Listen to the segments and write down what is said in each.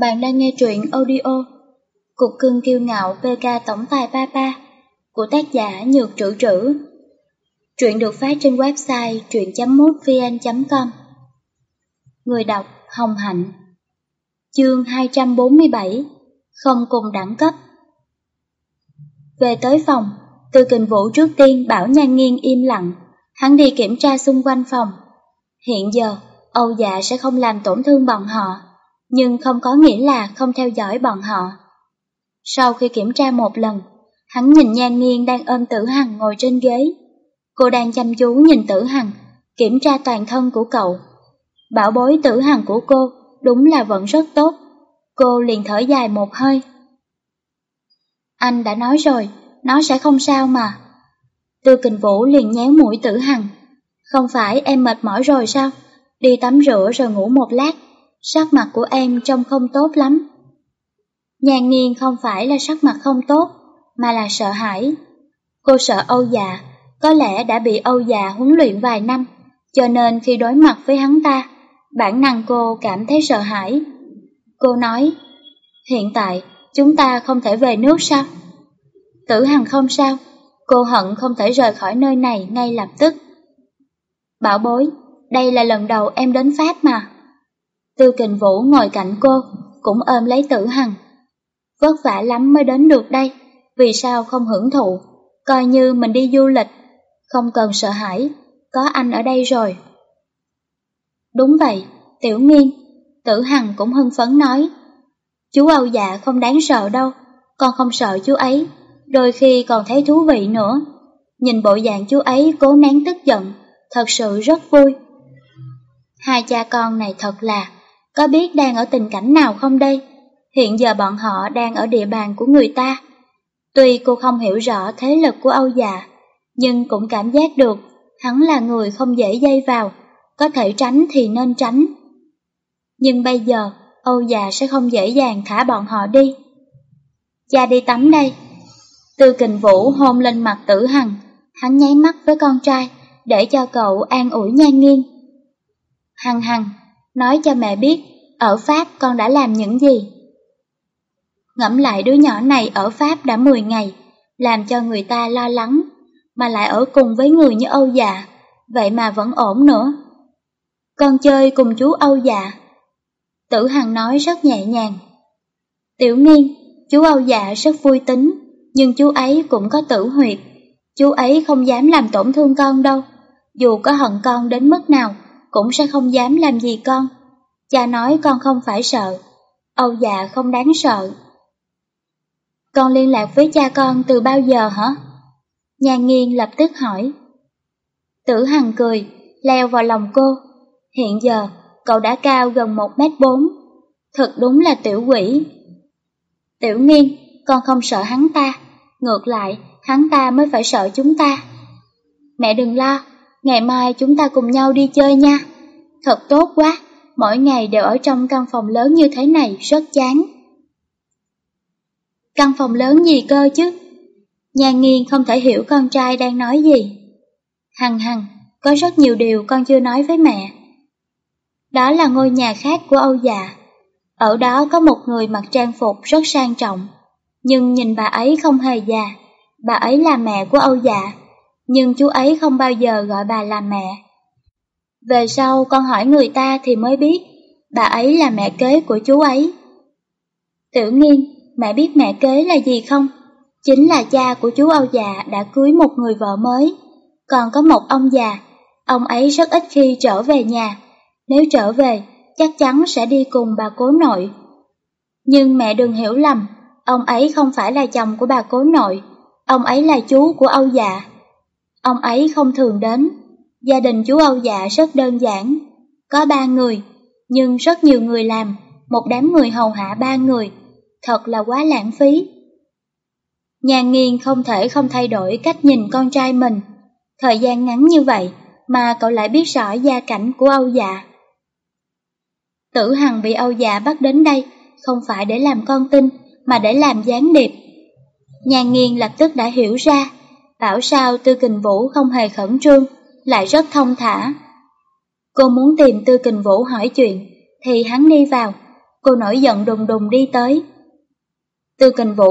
Bạn đang nghe truyện audio Cục cưng kiêu ngạo PK Tổng tài Papa của tác giả Nhược Trữ Trữ. Truyện được phát trên website truyện.mútvn.com Người đọc Hồng Hạnh. Chương 247 Không cùng đẳng cấp. Về tới phòng, Từ Kình Vũ trước tiên bảo Nhan Nghiên im lặng, hắn đi kiểm tra xung quanh phòng. Hiện giờ, Âu dạ sẽ không làm tổn thương bọn họ nhưng không có nghĩa là không theo dõi bọn họ. Sau khi kiểm tra một lần, hắn nhìn Nhan Nghiên đang ôm Tử Hằng ngồi trên ghế. Cô đang chăm chú nhìn Tử Hằng, kiểm tra toàn thân của cậu. Bảo bối Tử Hằng của cô đúng là vẫn rất tốt. Cô liền thở dài một hơi. Anh đã nói rồi, nó sẽ không sao mà. Tư Kình Vũ liền nhéo mũi Tử Hằng. Không phải em mệt mỏi rồi sao? Đi tắm rửa rồi ngủ một lát sắc mặt của em trông không tốt lắm. Nhàn nghiên không phải là sắc mặt không tốt, mà là sợ hãi. Cô sợ Âu già, có lẽ đã bị Âu già huấn luyện vài năm, cho nên khi đối mặt với hắn ta, bản năng cô cảm thấy sợ hãi. Cô nói, hiện tại chúng ta không thể về nước sao? Tử Hằng không sao, cô hận không thể rời khỏi nơi này ngay lập tức. Bảo bối, đây là lần đầu em đến Pháp mà. Tư kình vũ ngồi cạnh cô, cũng ôm lấy tử hằng. Vất vả lắm mới đến được đây, vì sao không hưởng thụ, coi như mình đi du lịch, không cần sợ hãi, có anh ở đây rồi. Đúng vậy, tiểu nghiên, tử hằng cũng hưng phấn nói. Chú Âu dạ không đáng sợ đâu, con không sợ chú ấy, đôi khi còn thấy thú vị nữa. Nhìn bộ dạng chú ấy cố nén tức giận, thật sự rất vui. Hai cha con này thật là có biết đang ở tình cảnh nào không đây? Hiện giờ bọn họ đang ở địa bàn của người ta. Tuy cô không hiểu rõ thế lực của Âu già, nhưng cũng cảm giác được hắn là người không dễ dây vào, có thể tránh thì nên tránh. Nhưng bây giờ, Âu già sẽ không dễ dàng thả bọn họ đi. Cha đi tắm đây. Tư kình vũ hôn lên mặt tử hằng, hắn nháy mắt với con trai, để cho cậu an ủi nhan nghiêng. Hằng hằng, nói cho mẹ biết ở Pháp con đã làm những gì. Ngẫm lại đứa nhỏ này ở Pháp đã 10 ngày, làm cho người ta lo lắng, mà lại ở cùng với người như Âu già, vậy mà vẫn ổn nữa. Con chơi cùng chú Âu già. Tử Hằng nói rất nhẹ nhàng. Tiểu Nghiên, chú Âu dạ rất vui tính, nhưng chú ấy cũng có tử huyệt. Chú ấy không dám làm tổn thương con đâu, dù có hận con đến mức nào cũng sẽ không dám làm gì con. Cha nói con không phải sợ, Âu dạ không đáng sợ. Con liên lạc với cha con từ bao giờ hả? Nhà nghiên lập tức hỏi. Tử Hằng cười, leo vào lòng cô. Hiện giờ, cậu đã cao gần 1 mét 4 Thật đúng là tiểu quỷ. Tiểu nghiên, con không sợ hắn ta. Ngược lại, hắn ta mới phải sợ chúng ta. Mẹ đừng lo, ngày mai chúng ta cùng nhau đi chơi nha. Thật tốt quá, mỗi ngày đều ở trong căn phòng lớn như thế này rất chán. Căn phòng lớn gì cơ chứ? Nhà nghiên không thể hiểu con trai đang nói gì. Hằng hằng, có rất nhiều điều con chưa nói với mẹ. Đó là ngôi nhà khác của Âu già. Ở đó có một người mặc trang phục rất sang trọng. Nhưng nhìn bà ấy không hề già. Bà ấy là mẹ của Âu già. Nhưng chú ấy không bao giờ gọi bà là mẹ về sau con hỏi người ta thì mới biết, bà ấy là mẹ kế của chú ấy. Tiểu nghiên, mẹ biết mẹ kế là gì không? Chính là cha của chú Âu già đã cưới một người vợ mới. Còn có một ông già, ông ấy rất ít khi trở về nhà. Nếu trở về, chắc chắn sẽ đi cùng bà cố nội. Nhưng mẹ đừng hiểu lầm, ông ấy không phải là chồng của bà cố nội, ông ấy là chú của Âu già. Ông ấy không thường đến, Gia đình chú Âu Dạ rất đơn giản, có ba người, nhưng rất nhiều người làm, một đám người hầu hạ ba người, thật là quá lãng phí. Nhà nghiên không thể không thay đổi cách nhìn con trai mình, thời gian ngắn như vậy mà cậu lại biết rõ gia cảnh của Âu Dạ. Tử Hằng bị Âu Dạ bắt đến đây không phải để làm con tin mà để làm gián điệp. Nhà nghiên lập tức đã hiểu ra, bảo sao Tư Kình Vũ không hề khẩn trương lại rất thông thả. Cô muốn tìm Tư Kình Vũ hỏi chuyện, thì hắn đi vào. Cô nổi giận đùng đùng đi tới. Tư Kình Vũ,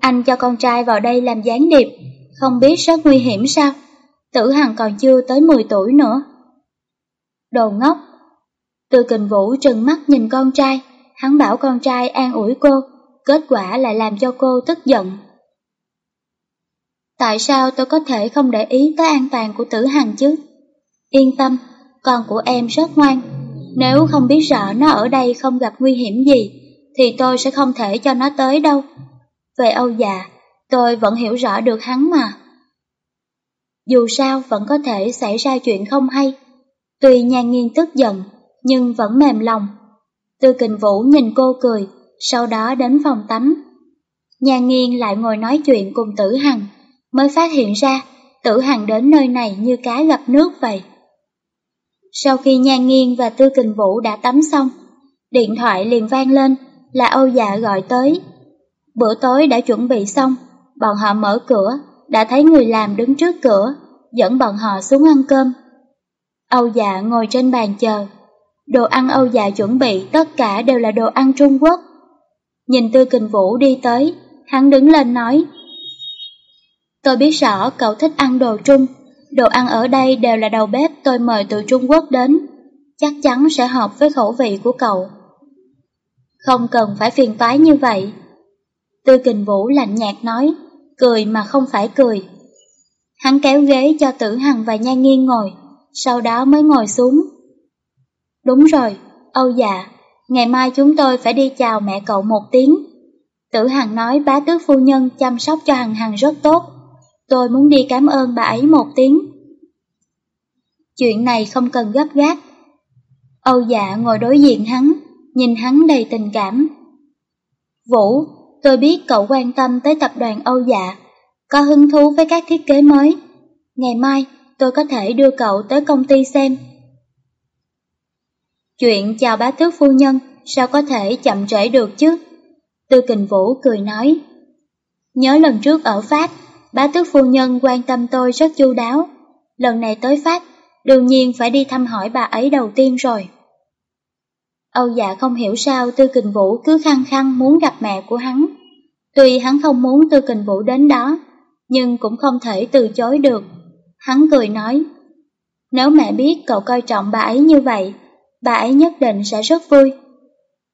anh cho con trai vào đây làm gián điệp, không biết rất nguy hiểm sao? Tử Hằng còn chưa tới 10 tuổi nữa. Đồ ngốc! Tư Kình Vũ trừng mắt nhìn con trai, hắn bảo con trai an ủi cô, kết quả lại làm cho cô tức giận. Tại sao tôi có thể không để ý tới an toàn của tử hằng chứ? Yên tâm, con của em rất ngoan. Nếu không biết rõ nó ở đây không gặp nguy hiểm gì, thì tôi sẽ không thể cho nó tới đâu. Về Âu già, tôi vẫn hiểu rõ được hắn mà. Dù sao vẫn có thể xảy ra chuyện không hay. Tuy nhan Nghiên tức giận, nhưng vẫn mềm lòng. Tư kình vũ nhìn cô cười, sau đó đến phòng tắm. Nhan Nghiên lại ngồi nói chuyện cùng tử hằng mới phát hiện ra tử hằng đến nơi này như cá gặp nước vậy. Sau khi Nhan Nghiên và Tư Kình Vũ đã tắm xong, điện thoại liền vang lên là Âu Dạ gọi tới. Bữa tối đã chuẩn bị xong, bọn họ mở cửa, đã thấy người làm đứng trước cửa, dẫn bọn họ xuống ăn cơm. Âu Dạ ngồi trên bàn chờ. Đồ ăn Âu Dạ chuẩn bị tất cả đều là đồ ăn Trung Quốc. Nhìn Tư Kình Vũ đi tới, hắn đứng lên nói Tôi biết rõ cậu thích ăn đồ Trung, đồ ăn ở đây đều là đầu bếp tôi mời từ Trung Quốc đến, chắc chắn sẽ hợp với khẩu vị của cậu. Không cần phải phiền toái như vậy. Tư kình vũ lạnh nhạt nói, cười mà không phải cười. Hắn kéo ghế cho tử hằng và nha nghiêng ngồi, sau đó mới ngồi xuống. Đúng rồi, Âu dạ, ngày mai chúng tôi phải đi chào mẹ cậu một tiếng. Tử Hằng nói bá tước phu nhân chăm sóc cho Hằng Hằng rất tốt. Tôi muốn đi cảm ơn bà ấy một tiếng. Chuyện này không cần gấp gáp. Âu dạ ngồi đối diện hắn, nhìn hắn đầy tình cảm. Vũ, tôi biết cậu quan tâm tới tập đoàn Âu dạ, có hứng thú với các thiết kế mới. Ngày mai, tôi có thể đưa cậu tới công ty xem. Chuyện chào bá tước phu nhân, sao có thể chậm trễ được chứ? Tư Kình Vũ cười nói. Nhớ lần trước ở Pháp, bá tước phu nhân quan tâm tôi rất chu đáo. Lần này tới Pháp, đương nhiên phải đi thăm hỏi bà ấy đầu tiên rồi. Âu dạ không hiểu sao Tư Kình Vũ cứ khăng khăng muốn gặp mẹ của hắn. Tuy hắn không muốn Tư Kình Vũ đến đó, nhưng cũng không thể từ chối được. Hắn cười nói, nếu mẹ biết cậu coi trọng bà ấy như vậy, bà ấy nhất định sẽ rất vui.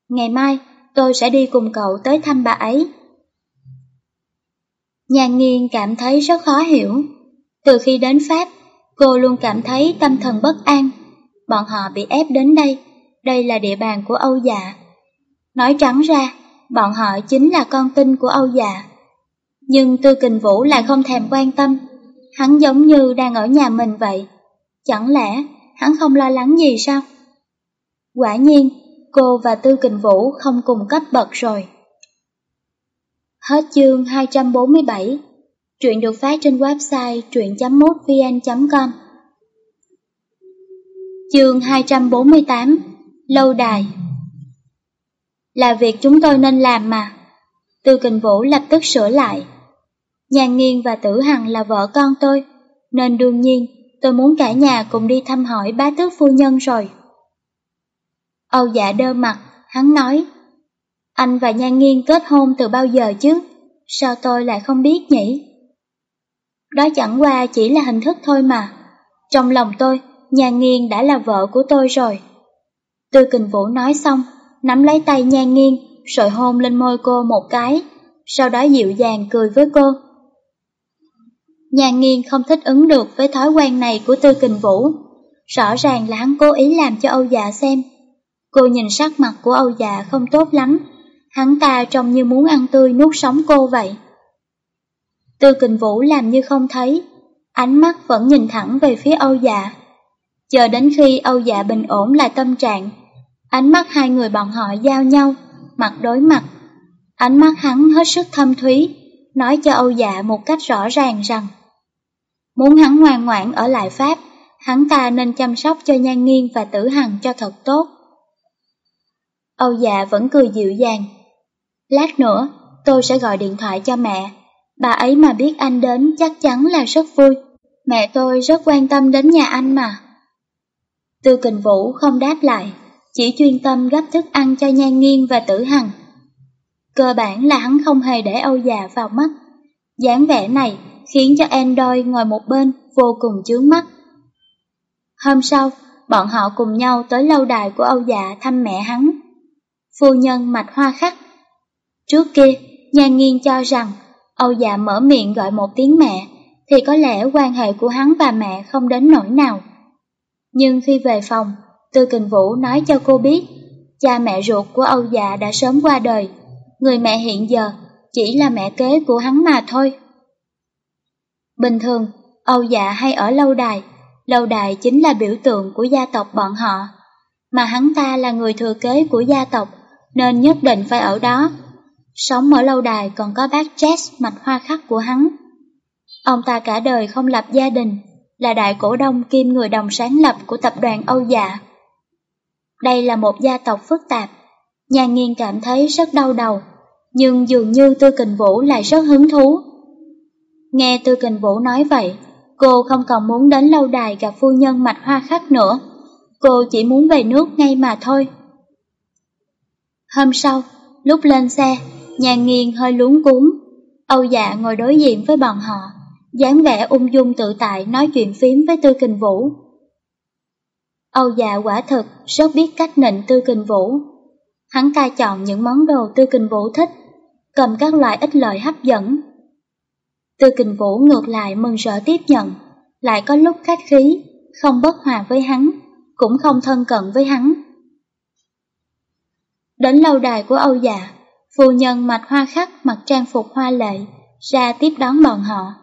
Ngày mai, tôi sẽ đi cùng cậu tới thăm bà ấy. Nhàn nghiên cảm thấy rất khó hiểu. Từ khi đến Pháp, cô luôn cảm thấy tâm thần bất an. Bọn họ bị ép đến đây, đây là địa bàn của Âu Dạ. Nói trắng ra, bọn họ chính là con tin của Âu Dạ. Nhưng Tư Kình Vũ lại không thèm quan tâm, hắn giống như đang ở nhà mình vậy. Chẳng lẽ hắn không lo lắng gì sao? Quả nhiên, cô và Tư Kình Vũ không cùng cấp bậc rồi. Hết chương 247 Truyện được phát trên website truyện.mútvn.com Chương 248 Lâu đài. Là việc chúng tôi nên làm mà. Tư Kình Vũ lập tức sửa lại. Nhàn Nghiên và Tử Hằng là vợ con tôi Nên đương nhiên tôi muốn cả nhà cùng đi thăm hỏi bá tước phu nhân rồi. Âu dạ đơ mặt, hắn nói anh và Nhan Nghiên kết hôn từ bao giờ chứ? Sao tôi lại không biết nhỉ? Đó chẳng qua chỉ là hình thức thôi mà. Trong lòng tôi, Nhan Nghiên đã là vợ của tôi rồi. Tư Kình Vũ nói xong, nắm lấy tay Nhan Nghiên, rồi hôn lên môi cô một cái, sau đó dịu dàng cười với cô. Nhan Nghiên không thích ứng được với thói quen này của Tư Kình Vũ. Rõ ràng là hắn cố ý làm cho Âu Dạ xem. Cô nhìn sắc mặt của Âu Dạ không tốt lắm, hắn ta trông như muốn ăn tươi nuốt sống cô vậy. Tư kình vũ làm như không thấy, ánh mắt vẫn nhìn thẳng về phía Âu dạ. Chờ đến khi Âu dạ bình ổn lại tâm trạng, ánh mắt hai người bọn họ giao nhau, mặt đối mặt. Ánh mắt hắn hết sức thâm thúy, nói cho Âu dạ một cách rõ ràng rằng Muốn hắn ngoan ngoãn ở lại Pháp, hắn ta nên chăm sóc cho Nhan Nghiên và Tử Hằng cho thật tốt. Âu dạ vẫn cười dịu dàng. Lát nữa, tôi sẽ gọi điện thoại cho mẹ. Bà ấy mà biết anh đến chắc chắn là rất vui. Mẹ tôi rất quan tâm đến nhà anh mà. Tư kình vũ không đáp lại, chỉ chuyên tâm gấp thức ăn cho Nhan Nghiên và Tử Hằng. Cơ bản là hắn không hề để Âu già vào mắt. dáng vẻ này khiến cho Android ngồi một bên vô cùng chướng mắt. Hôm sau, bọn họ cùng nhau tới lâu đài của Âu già thăm mẹ hắn. Phu nhân mạch hoa khắc. Trước kia, Nhan Nghiên cho rằng Âu dạ mở miệng gọi một tiếng mẹ, thì có lẽ quan hệ của hắn và mẹ không đến nỗi nào. Nhưng khi về phòng, Tư Kình Vũ nói cho cô biết, cha mẹ ruột của Âu dạ đã sớm qua đời, người mẹ hiện giờ chỉ là mẹ kế của hắn mà thôi. Bình thường, Âu dạ hay ở lâu đài, lâu đài chính là biểu tượng của gia tộc bọn họ, mà hắn ta là người thừa kế của gia tộc, nên nhất định phải ở đó. Sống ở lâu đài còn có bác Jess mạch hoa khắc của hắn. Ông ta cả đời không lập gia đình, là đại cổ đông kim người đồng sáng lập của tập đoàn Âu Dạ. Đây là một gia tộc phức tạp, nhà nghiên cảm thấy rất đau đầu, nhưng dường như Tư Kình Vũ lại rất hứng thú. Nghe Tư Kình Vũ nói vậy, cô không còn muốn đến lâu đài gặp phu nhân mạch hoa khắc nữa, cô chỉ muốn về nước ngay mà thôi. Hôm sau, lúc lên xe, nhà nghiêng hơi luống cuốn, Âu dạ ngồi đối diện với bọn họ, dáng vẻ ung dung tự tại nói chuyện phím với Tư Kình Vũ. Âu dạ quả thực rất biết cách nịnh Tư Kình Vũ. Hắn ta chọn những món đồ Tư Kình Vũ thích, cầm các loại ít lợi hấp dẫn. Tư Kình Vũ ngược lại mừng rỡ tiếp nhận, lại có lúc khách khí, không bất hòa với hắn, cũng không thân cận với hắn. Đến lâu đài của Âu dạ, phu nhân mạch hoa khắc mặc trang phục hoa lệ, ra tiếp đón bọn họ.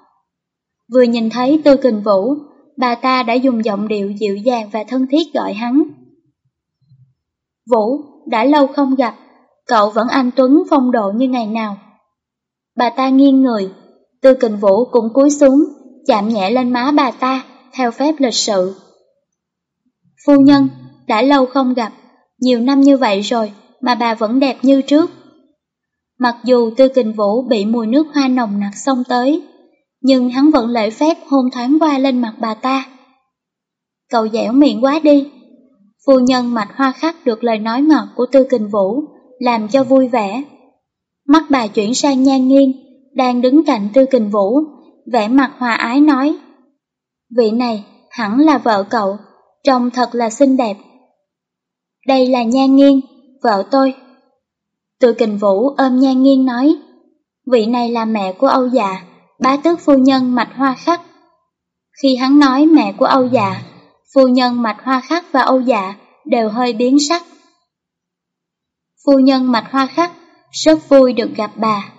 Vừa nhìn thấy Tư Kình Vũ, bà ta đã dùng giọng điệu dịu dàng và thân thiết gọi hắn. Vũ, đã lâu không gặp, cậu vẫn anh Tuấn phong độ như ngày nào. Bà ta nghiêng người, Tư Kình Vũ cũng cúi xuống, chạm nhẹ lên má bà ta, theo phép lịch sự. Phu nhân, đã lâu không gặp, nhiều năm như vậy rồi mà bà vẫn đẹp như trước. Mặc dù Tư Kình Vũ bị mùi nước hoa nồng nặc xông tới, nhưng hắn vẫn lễ phép hôn thoáng qua lên mặt bà ta. Cậu dẻo miệng quá đi. Phu nhân mạch hoa khắc được lời nói ngọt của Tư Kình Vũ, làm cho vui vẻ. Mắt bà chuyển sang nhan nghiêng, đang đứng cạnh Tư Kình Vũ, vẻ mặt hòa ái nói. Vị này hẳn là vợ cậu, trông thật là xinh đẹp. Đây là nhan nghiêng, vợ tôi. Từ Kình Vũ ôm nhan nghiêng nói, vị này là mẹ của Âu già bá tước phu nhân mạch hoa khắc. Khi hắn nói mẹ của Âu già phu nhân mạch hoa khắc và Âu già đều hơi biến sắc. Phu nhân mạch hoa khắc rất vui được gặp bà.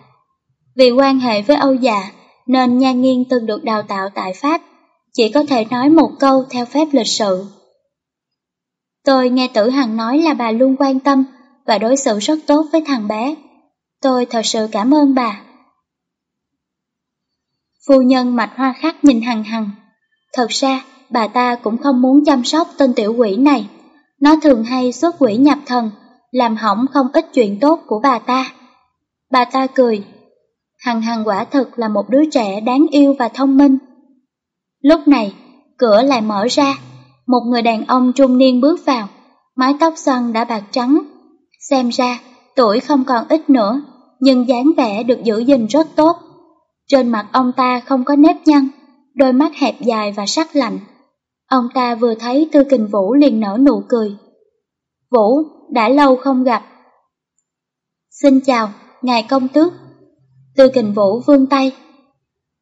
Vì quan hệ với Âu già nên Nha Nghiên từng được đào tạo tại Pháp, chỉ có thể nói một câu theo phép lịch sự. Tôi nghe Tử Hằng nói là bà luôn quan tâm và đối xử rất tốt với thằng bé. Tôi thật sự cảm ơn bà. Phu nhân mạch hoa khắc nhìn hằng hằng. Thật ra, bà ta cũng không muốn chăm sóc tên tiểu quỷ này. Nó thường hay xuất quỷ nhập thần, làm hỏng không ít chuyện tốt của bà ta. Bà ta cười. Hằng hằng quả thực là một đứa trẻ đáng yêu và thông minh. Lúc này, cửa lại mở ra. Một người đàn ông trung niên bước vào, mái tóc xoăn đã bạc trắng. Xem ra, tuổi không còn ít nữa, nhưng dáng vẻ được giữ gìn rất tốt. Trên mặt ông ta không có nếp nhăn, đôi mắt hẹp dài và sắc lạnh. Ông ta vừa thấy Tư Kình Vũ liền nở nụ cười. Vũ, đã lâu không gặp. Xin chào, ngài công tước. Tư Kình Vũ vươn tay.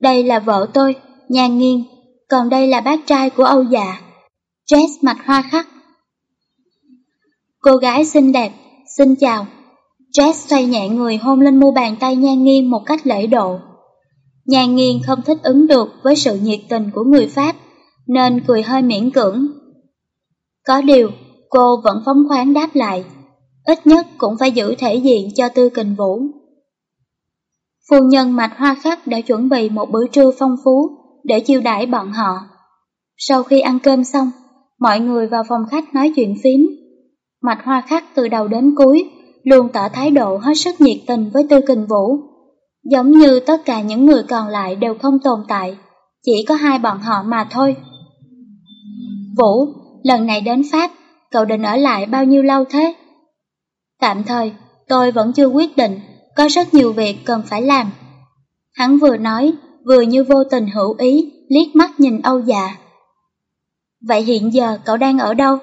Đây là vợ tôi, Nhan Nghiên, còn đây là bác trai của Âu Dạ, Jess mặt hoa khắc. Cô gái xinh đẹp, xin chào. Jess xoay nhẹ người hôn lên mu bàn tay Nhan Nghiên một cách lễ độ. Nhan nghiên không thích ứng được với sự nhiệt tình của người Pháp, nên cười hơi miễn cưỡng. Có điều, cô vẫn phóng khoáng đáp lại, ít nhất cũng phải giữ thể diện cho Tư Kình Vũ. Phu nhân Mạch Hoa Khắc đã chuẩn bị một bữa trưa phong phú để chiêu đãi bọn họ. Sau khi ăn cơm xong, mọi người vào phòng khách nói chuyện phím. Mạch Hoa Khắc từ đầu đến cuối luôn tỏ thái độ hết sức nhiệt tình với Tư Kình Vũ Giống như tất cả những người còn lại đều không tồn tại, chỉ có hai bọn họ mà thôi. Vũ, lần này đến Pháp, cậu định ở lại bao nhiêu lâu thế? Tạm thời, tôi vẫn chưa quyết định, có rất nhiều việc cần phải làm. Hắn vừa nói, vừa như vô tình hữu ý, liếc mắt nhìn Âu dạ. Vậy hiện giờ cậu đang ở đâu?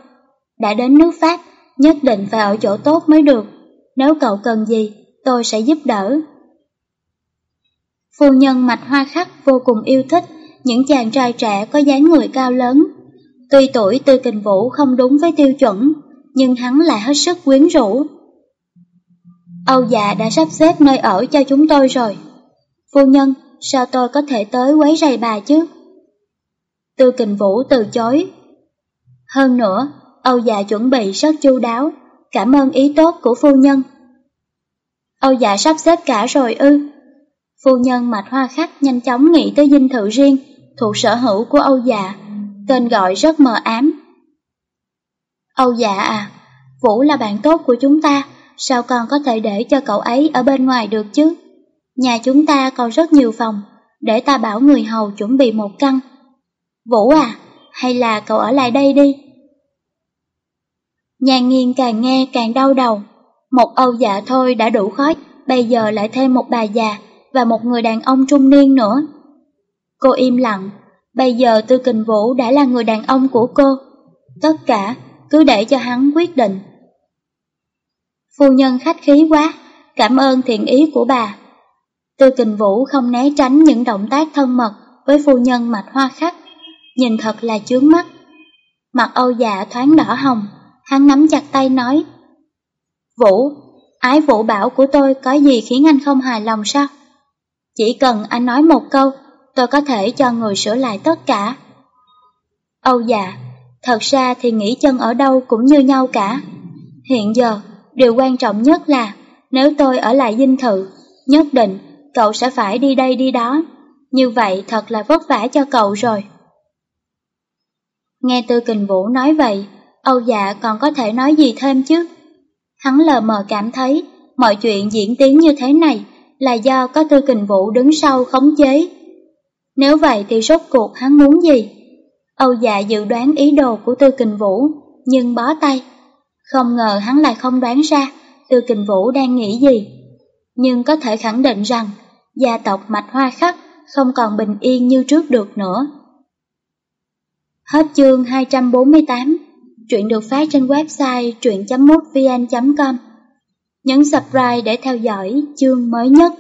Đã đến nước Pháp, nhất định phải ở chỗ tốt mới được. Nếu cậu cần gì, tôi sẽ giúp đỡ. Phu nhân mạch hoa khắc vô cùng yêu thích những chàng trai trẻ có dáng người cao lớn. Tuy tuổi Tư Kình Vũ không đúng với tiêu chuẩn, nhưng hắn lại hết sức quyến rũ. Âu dạ đã sắp xếp nơi ở cho chúng tôi rồi. Phu nhân, sao tôi có thể tới quấy rầy bà chứ? Tư Kình Vũ từ chối. Hơn nữa, Âu dạ chuẩn bị rất chu đáo, cảm ơn ý tốt của phu nhân. Âu dạ sắp xếp cả rồi ư. Phu nhân mạch hoa khắc nhanh chóng nghĩ tới dinh thự riêng, thuộc sở hữu của Âu dạ, tên gọi rất mờ ám. Âu dạ à, Vũ là bạn tốt của chúng ta, sao còn có thể để cho cậu ấy ở bên ngoài được chứ? Nhà chúng ta còn rất nhiều phòng, để ta bảo người hầu chuẩn bị một căn. Vũ à, hay là cậu ở lại đây đi? Nhàn nghiên càng nghe càng đau đầu, một Âu dạ thôi đã đủ khói bây giờ lại thêm một bà già và một người đàn ông trung niên nữa. Cô im lặng, bây giờ Tư Kình Vũ đã là người đàn ông của cô. Tất cả cứ để cho hắn quyết định. Phu nhân khách khí quá, cảm ơn thiện ý của bà. Tư Kình Vũ không né tránh những động tác thân mật với phu nhân mạch hoa khắc, nhìn thật là chướng mắt. Mặt Âu dạ thoáng đỏ hồng, hắn nắm chặt tay nói. Vũ, ái vũ bảo của tôi có gì khiến anh không hài lòng sao? Chỉ cần anh nói một câu, tôi có thể cho người sửa lại tất cả. Âu dạ, thật ra thì nghĩ chân ở đâu cũng như nhau cả. Hiện giờ, điều quan trọng nhất là nếu tôi ở lại dinh thự, nhất định cậu sẽ phải đi đây đi đó. Như vậy thật là vất vả cho cậu rồi. Nghe Tư Kình Vũ nói vậy, Âu dạ còn có thể nói gì thêm chứ? Hắn lờ mờ cảm thấy mọi chuyện diễn tiến như thế này là do có Tư Kình Vũ đứng sau khống chế. Nếu vậy thì rốt cuộc hắn muốn gì? Âu dạ dự đoán ý đồ của Tư Kình Vũ, nhưng bó tay. Không ngờ hắn lại không đoán ra Tư Kình Vũ đang nghĩ gì. Nhưng có thể khẳng định rằng gia tộc Mạch Hoa Khắc không còn bình yên như trước được nữa. Hết chương 248, truyện được phát trên website truyện.mútvn.com. Nhấn subscribe để theo dõi chương mới nhất.